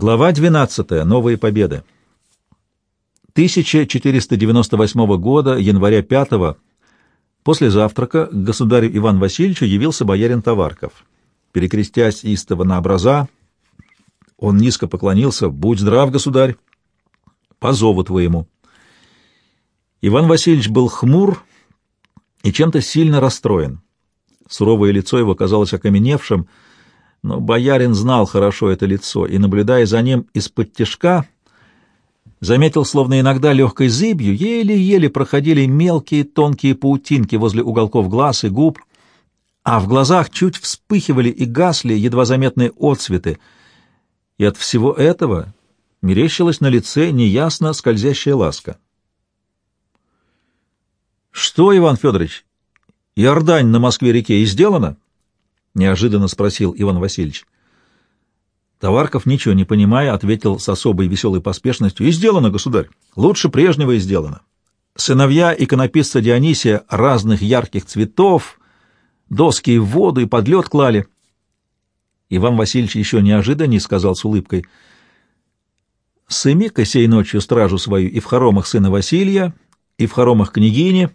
Глава 12. Новые победы. 1498 года, января 5 после завтрака к государю Иван Васильевичу явился боярин Товарков. Перекрестясь истово на образа, он низко поклонился. «Будь здрав, государь! По зову твоему!» Иван Васильевич был хмур и чем-то сильно расстроен. Суровое лицо его казалось окаменевшим, но боярин знал хорошо это лицо и, наблюдая за ним из-под тишка, заметил, словно иногда легкой зыбью, еле-еле проходили мелкие тонкие паутинки возле уголков глаз и губ, а в глазах чуть вспыхивали и гасли едва заметные отцветы, и от всего этого мерещилась на лице неясно скользящая ласка. «Что, Иван Федорович, Иордань на Москве-реке и сделана?» — неожиданно спросил Иван Васильевич. Товарков, ничего не понимая, ответил с особой веселой поспешностью. «И сделано, государь. Лучше прежнего и сделано. Сыновья иконописца Дионисия разных ярких цветов, доски в воду и под лед клали». Иван Васильевич еще неожиданнее сказал с улыбкой. «Сыми-ка сей ночью стражу свою и в хоромах сына Василия, и в хоромах княгини,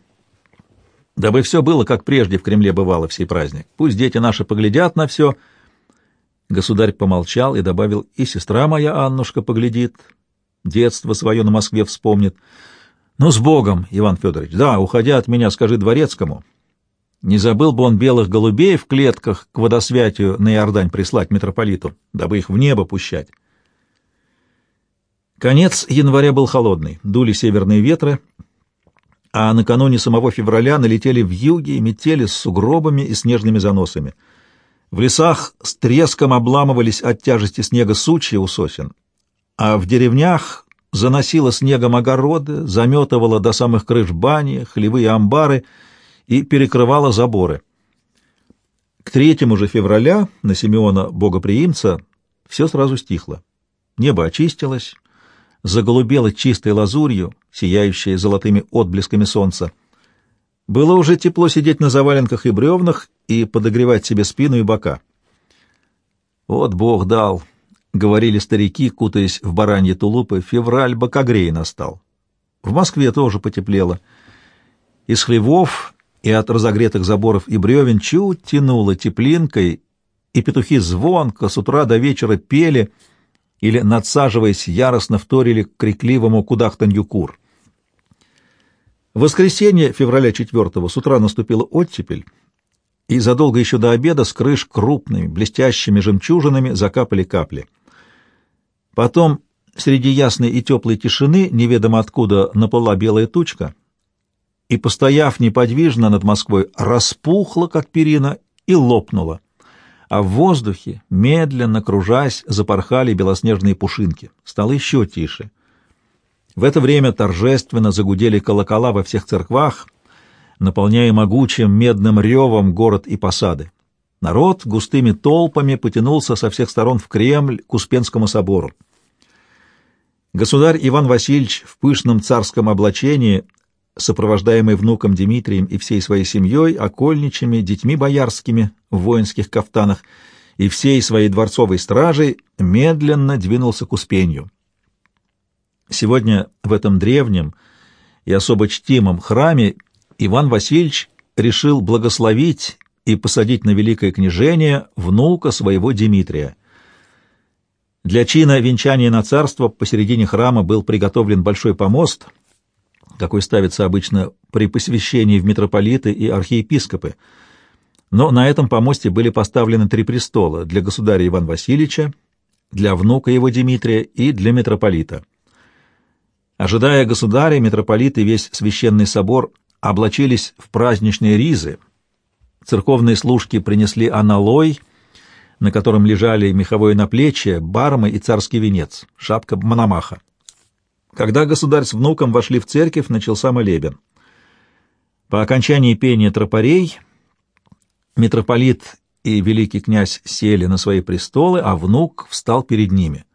дабы все было, как прежде в Кремле бывало в сей праздник. Пусть дети наши поглядят на все». Государь помолчал и добавил, и сестра моя Аннушка поглядит, детство свое на Москве вспомнит. Ну, с Богом, Иван Федорович, да, уходя от меня, скажи дворецкому. Не забыл бы он белых голубей в клетках к водосвятию на Иордань прислать митрополиту, дабы их в небо пущать. Конец января был холодный, дули северные ветры, а накануне самого февраля налетели в юге и метели с сугробами и снежными заносами — в лесах с треском обламывались от тяжести снега сучья у сосен, а в деревнях заносило снегом огороды, заметывало до самых крыш бани, хлевые амбары и перекрывало заборы. К третьему же февраля на Симеона Богоприимца все сразу стихло. Небо очистилось, заголубело чистой лазурью, сияющей золотыми отблесками солнца. Было уже тепло сидеть на заваленках и бревнах и подогревать себе спину и бока. «Вот Бог дал», — говорили старики, кутаясь в бараньи тулупы, — «февраль бокогрей настал». В Москве тоже потеплело. Из хлевов и от разогретых заборов и бревен чуть тянуло теплинкой, и петухи звонко с утра до вечера пели или, надсаживаясь, яростно вторили к крикливому кудахтанью кур. В воскресенье, февраля 4 с утра наступила оттепель, и задолго еще до обеда с крыш крупными, блестящими жемчужинами закапали капли. Потом, среди ясной и теплой тишины, неведомо откуда наплыла белая тучка, и, постояв неподвижно над Москвой, распухла, как перина, и лопнула, а в воздухе, медленно кружась, запорхали белоснежные пушинки. Стало еще тише — в это время торжественно загудели колокола во всех церквах, наполняя могучим медным ревом город и посады. Народ густыми толпами потянулся со всех сторон в Кремль к Успенскому собору. Государь Иван Васильевич в пышном царском облачении, сопровождаемый внуком Дмитрием и всей своей семьей, окольничами, детьми боярскими в воинских кафтанах и всей своей дворцовой стражей, медленно двинулся к Успенью. Сегодня в этом древнем и особо чтимом храме Иван Васильевич решил благословить и посадить на великое княжение внука своего Дмитрия. Для чина венчания на царство посередине храма был приготовлен большой помост, какой ставится обычно при посвящении в митрополиты и архиепископы. Но на этом помосте были поставлены три престола для государя Ивана Васильевича, для внука его Дмитрия и для митрополита. Ожидая государя, митрополит и весь священный собор облачились в праздничные ризы. Церковные служки принесли аналой, на котором лежали меховое наплечье, бармы и царский венец, шапка Мономаха. Когда государь с внуком вошли в церковь, начался молебен. По окончании пения тропарей митрополит и великий князь сели на свои престолы, а внук встал перед ними.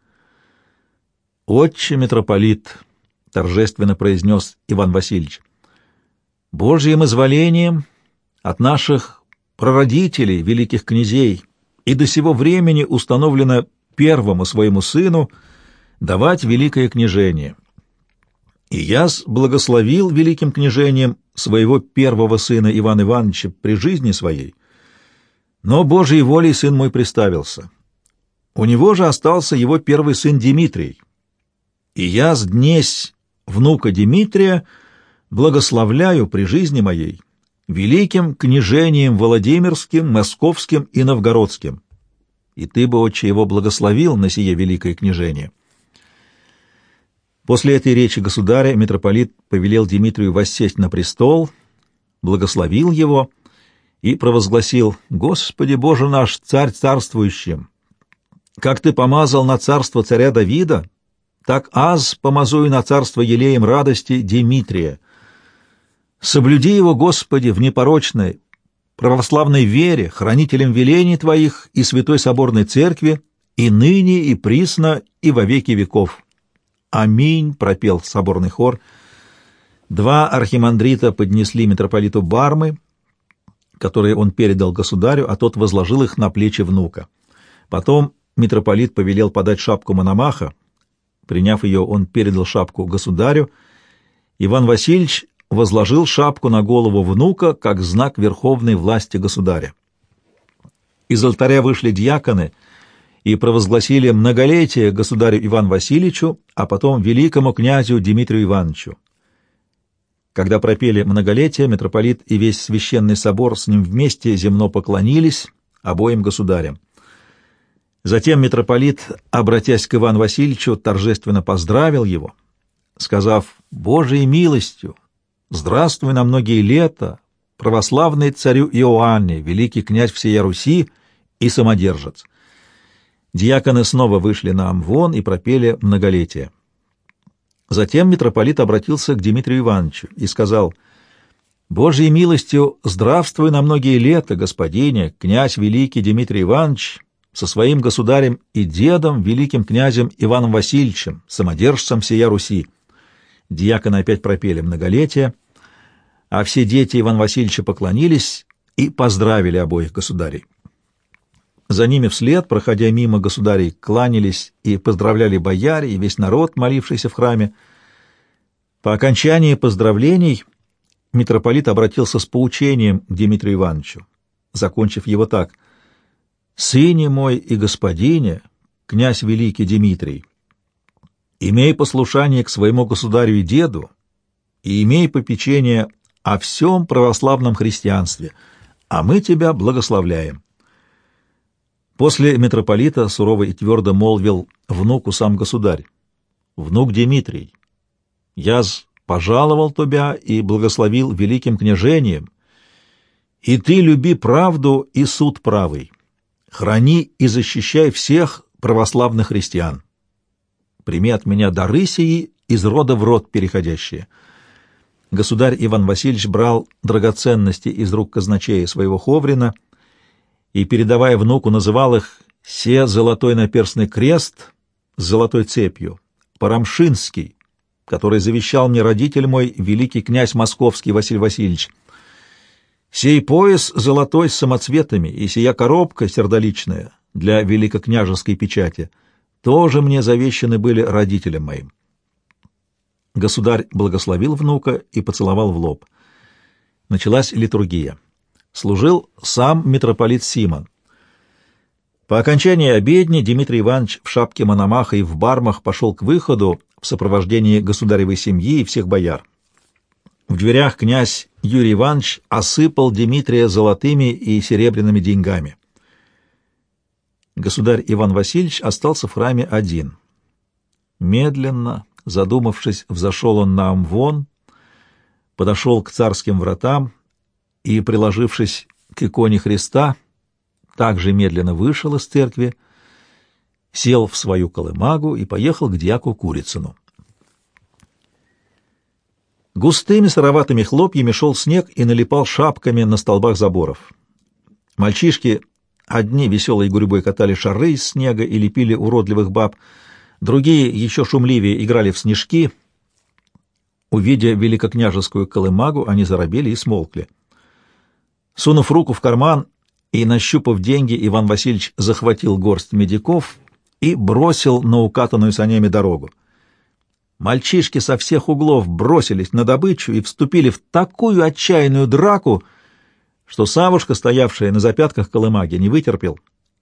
«Отче митрополит», — торжественно произнес Иван Васильевич. «Божьим изволением от наших прародителей, великих князей, и до сего времени установлено первому своему сыну давать великое княжение. И я благословил великим княжением своего первого сына Ивана Ивановича при жизни своей, но Божьей волей сын мой приставился. У него же остался его первый сын Дмитрий. И я днесь внука Дмитрия благословляю при жизни моей великим княжением Владимирским, Московским и Новгородским. И ты бы, отче, его благословил на сие великое княжение. После этой речи государя митрополит повелел Дмитрию воссесть на престол, благословил его и провозгласил «Господи Боже наш, царь царствующим! Как ты помазал на царство царя Давида, так аз помазую на царство елеем радости Дмитрия. Соблюди его, Господи, в непорочной, православной вере, хранителем велений Твоих и святой соборной церкви, и ныне, и присно, и во веки веков». «Аминь!» — пропел соборный хор. Два архимандрита поднесли митрополиту бармы, которые он передал государю, а тот возложил их на плечи внука. Потом митрополит повелел подать шапку Мономаха. Приняв ее, он передал шапку государю. Иван Васильевич возложил шапку на голову внука как знак верховной власти государя. Из алтаря вышли дьяконы — и провозгласили многолетие государю Ивану Васильевичу, а потом великому князю Дмитрию Ивановичу. Когда пропели многолетие, митрополит и весь священный собор с ним вместе земно поклонились обоим государям. Затем митрополит, обратясь к Ивану Васильевичу, торжественно поздравил его, сказав «Божией милостью, здравствуй на многие лета, православный царю Иоанне, великий князь всея Руси и самодержец». Диаконы снова вышли на Амвон и пропели многолетие. Затем митрополит обратился к Дмитрию Ивановичу и сказал, «Божьей милостью здравствуй на многие лета, господине, князь великий Дмитрий Иванович, со своим государем и дедом, великим князем Иваном Васильевичем, самодержцем всея Руси». Диаконы опять пропели многолетие, а все дети Ивана Васильевича поклонились и поздравили обоих государей. За ними вслед, проходя мимо государей, кланялись и поздравляли бояре и весь народ, молившийся в храме. По окончании поздравлений митрополит обратился с поучением к Дмитрию Ивановичу, закончив его так «Сыне мой и господине, князь великий Дмитрий, имей послушание к своему государю и деду и имей попечение о всем православном христианстве, а мы тебя благословляем». После митрополита сурово и твердо молвил внуку сам государь. «Внук Дмитрий, я пожаловал тебя и благословил великим княжением, и ты люби правду и суд правый, храни и защищай всех православных христиан. Прими от меня дары сии из рода в род переходящие». Государь Иван Васильевич брал драгоценности из рук казначея своего Ховрина — и, передавая внуку, называл их «се золотой наперстный крест с золотой цепью», «Парамшинский», который завещал мне родитель мой, великий князь московский Василий Васильевич. «Сей пояс золотой с самоцветами и сия коробка сердоличная для великокняжеской печати тоже мне завещаны были родителям моим». Государь благословил внука и поцеловал в лоб. Началась литургия служил сам митрополит Симон. По окончании обедни Дмитрий Иванович в шапке Мономаха и в бармах пошел к выходу в сопровождении государевой семьи и всех бояр. В дверях князь Юрий Иванович осыпал Дмитрия золотыми и серебряными деньгами. Государь Иван Васильевич остался в храме один. Медленно, задумавшись, взошел он на Амвон, подошел к царским вратам и, приложившись к иконе Христа, также медленно вышел из церкви, сел в свою колымагу и поехал к дьяку Курицыну. Густыми сыроватыми хлопьями шел снег и налипал шапками на столбах заборов. Мальчишки одни веселой гурьбой катали шары из снега и лепили уродливых баб, другие еще шумливее играли в снежки. Увидя великокняжескую колымагу, они заробели и смолкли. Сунув руку в карман и нащупав деньги, Иван Васильевич захватил горсть медиков и бросил на укатанную санями дорогу. Мальчишки со всех углов бросились на добычу и вступили в такую отчаянную драку, что Савушка, стоявшая на запятках колымаги, не вытерпел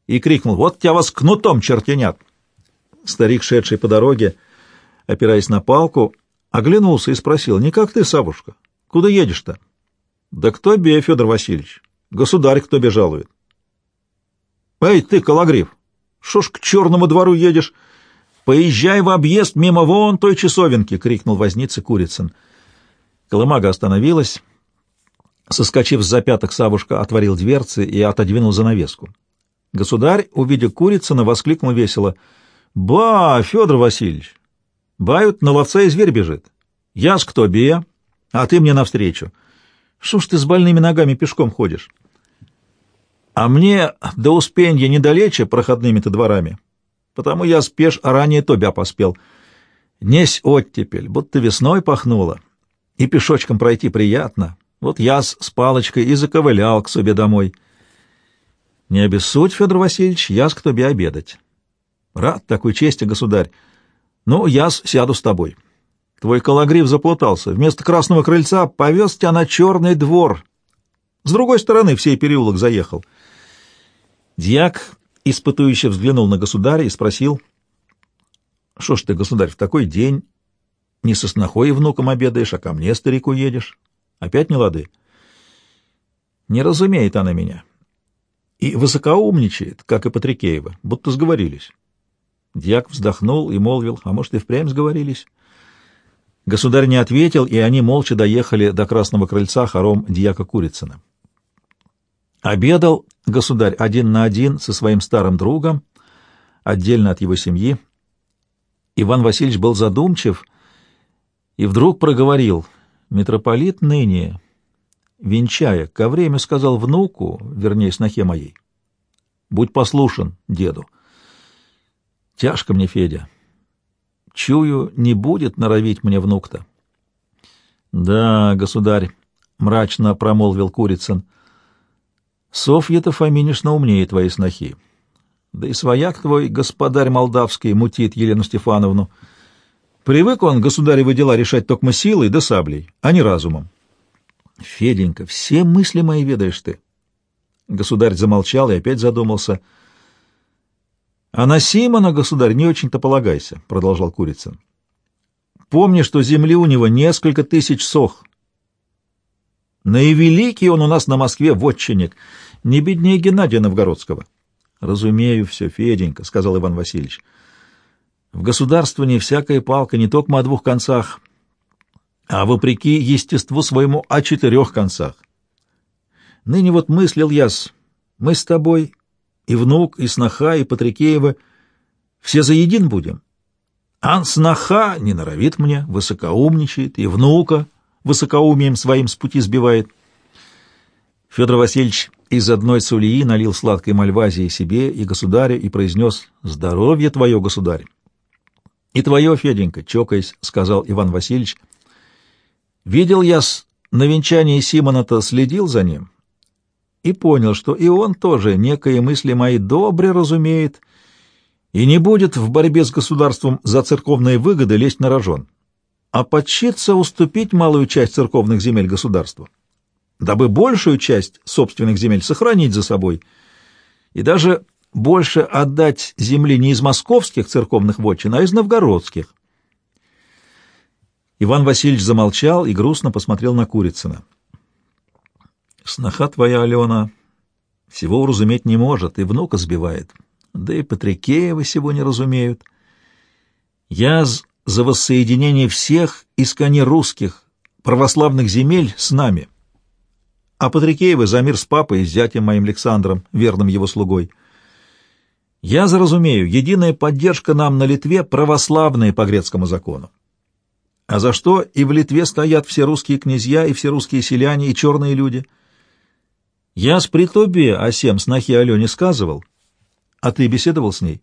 и крикнул «Вот я вас кнутом, чертенят!» Старик, шедший по дороге, опираясь на палку, оглянулся и спросил «Не как ты, Савушка? Куда едешь-то?» «Да кто тебе, Федор Васильевич? Государь кто тебе жалует?» «Эй, ты, Калагриф, шо ж к черному двору едешь?» «Поезжай в объезд мимо вон той часовенки!» — крикнул возница Курицын. Колымага остановилась. Соскочив с запяток, Савушка отворил дверцы и отодвинул занавеску. Государь, увидя Курицына, воскликнул весело. «Ба, Федор Васильевич! Бают, на ловца и зверь бежит. Я с кто бе, а ты мне навстречу. Что ж ты с больными ногами пешком ходишь?» «А мне до Успенья недалече проходными-то дворами потому я спеш ранее тебя поспел. Несь оттепель, будто весной пахнуло, и пешочком пройти приятно. Вот я с, с палочкой и заковылял к себе домой. Не обессудь, Федор Васильевич, я с к тебе обедать. Рад такой чести, государь. Ну, я сяду с тобой. Твой калагриф заплутался. Вместо красного крыльца повез тебя на черный двор. С другой стороны в сей переулок заехал. Дьяк испытующе взглянул на государя и спросил, «Что ж ты, государь, в такой день не со снохой и внуком обедаешь, а ко мне, старику, едешь? Опять не лады?» Не разумеет она меня. И высокоумничает, как и Патрикеева, будто сговорились. Дьяк вздохнул и молвил, а может, и впрямь сговорились. Государь не ответил, и они молча доехали до красного крыльца хором дьяка Курицына. Обедал государь один на один со своим старым другом, отдельно от его семьи. Иван Васильевич был задумчив и вдруг проговорил, «Митрополит ныне, венчая, ко время сказал внуку, вернее, снохе моей, будь послушен деду. Тяжко мне, Федя. Чую, не будет норовить мне внук-то». «Да, государь», — мрачно промолвил Курицын, — Софья-то Фоминишна умнее твоей снохи. Да и свояк твой, господарь молдавский, мутит Елену Стефановну. Привык он государевы дела решать только силой да саблей, а не разумом. Феденька, все мысли мои ведаешь ты. Государь замолчал и опять задумался. — А на Симона, государь, не очень-то полагайся, — продолжал Курицын. — Помни, что земли у него несколько тысяч сох, Наивеликий он у нас на Москве вотчинник, не беднее Геннадия Новгородского. — Разумею все, Феденька, — сказал Иван Васильевич. — В государствовании всякая палка не только о двух концах, а вопреки естеству своему о четырех концах. Ныне вот мыслил я с... Мы с тобой, и внук, и сноха, и Патрикеева, все заедин будем. А сноха не норовит мне, высокоумничает, и внука высокоумием своим с пути сбивает. Федор Васильевич из одной сулии налил сладкой мальвазии себе и государю и произнес «Здоровье твое, государь!» «И твое, Феденька», — чокаясь, сказал Иван Васильевич. «Видел я с на венчании Симона-то следил за ним и понял, что и он тоже некие мысли мои добре разумеет и не будет в борьбе с государством за церковные выгоды лезть на рожон а подчиться уступить малую часть церковных земель государству, дабы большую часть собственных земель сохранить за собой и даже больше отдать земли не из московских церковных вотчин, а из новгородских. Иван Васильевич замолчал и грустно посмотрел на Курицына. «Сноха твоя, Алена, всего уразуметь не может, и внука сбивает, да и Патрикеева всего не разумеют. Я за воссоединение всех искони русских, православных земель с нами. А Патрикеевы за мир с папой и зятем моим Александром, верным его слугой. Я заразумею, единая поддержка нам на Литве православная по грецкому закону. А за что и в Литве стоят все русские князья, и все русские селяне, и черные люди? Я с притобе о сем снохе Алене сказывал, а ты беседовал с ней?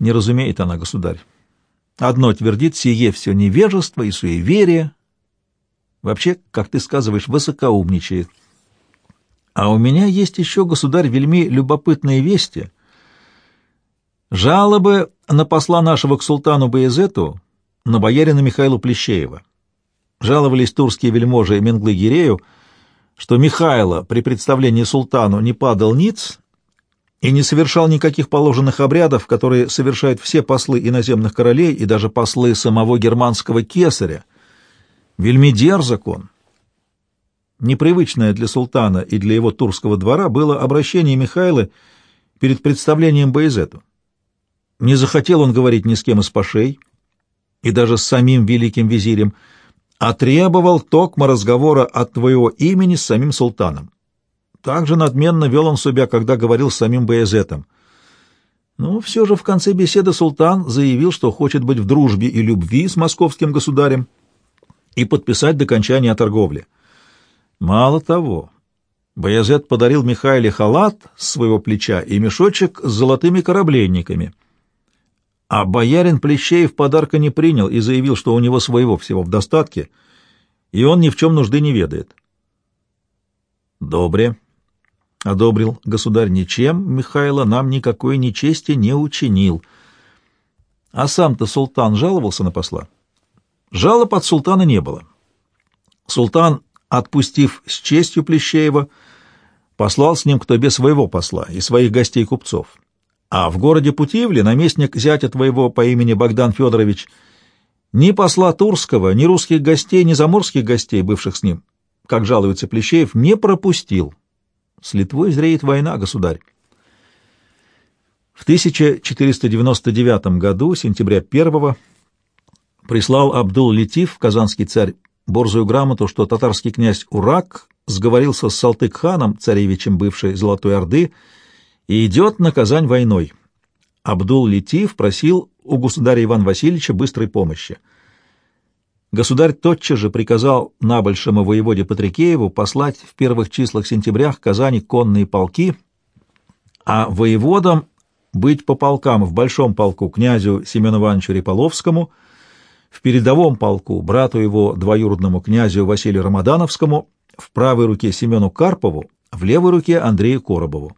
Не разумеет она, государь. Одно твердит сие все невежество и суеверие. Вообще, как ты сказываешь, высокоумничает. А у меня есть еще, государь, вельми любопытные вести. Жалобы на посла нашего к султану Баязету, на боярина Михаила Плещеева. Жаловались турские вельможи Менглы-Гирею, что Михайло при представлении султану не падал ниц и не совершал никаких положенных обрядов, которые совершают все послы иноземных королей и даже послы самого германского кесаря. Вельми дерзок он. Непривычное для султана и для его турского двора было обращение Михайла перед представлением Боязету. Не захотел он говорить ни с кем из пашей, и даже с самим великим визирем, а требовал токма разговора от твоего имени с самим султаном. Также надменно вел он себя, когда говорил с самим Баязетом. Но все же в конце беседы султан заявил, что хочет быть в дружбе и любви с московским государем и подписать до кончания торговли. Мало того, Баязет подарил Михаиле халат с своего плеча и мешочек с золотыми корабленниками. А боярин Плещеев подарка не принял и заявил, что у него своего всего в достатке, и он ни в чем нужды не ведает. «Добре», — одобрил государь, — «ничем, Михайло, нам никакой нечести не учинил». А сам-то султан жаловался на посла? Жалоб от султана не было. Султан, отпустив с честью Плещеева, послал с ним к тебе своего посла и своих гостей-купцов. А в городе Путивле наместник зятя твоего по имени Богдан Федорович ни посла Турского, ни русских гостей, ни заморских гостей, бывших с ним, как жалуется Плещеев, не пропустил. С Литвой зреет война, государь. В 1499 году, сентября 1 прислал Абдул-Летив, казанский царь, борзую грамоту, что татарский князь Урак сговорился с Салтык-ханом, царевичем бывшей Золотой Орды, и идет на Казань войной. Абдул-Летив просил у государя Ивана Васильевича быстрой помощи. Государь тотчас же приказал набольшему воеводе Патрикееву послать в первых числах сентября к Казани конные полки, а воеводам быть по полкам в большом полку князю Семену Ивановичу Реполовскому, в передовом полку брату его двоюродному князю Василию Рамадановскому, в правой руке Семену Карпову, в левой руке Андрею Коробову.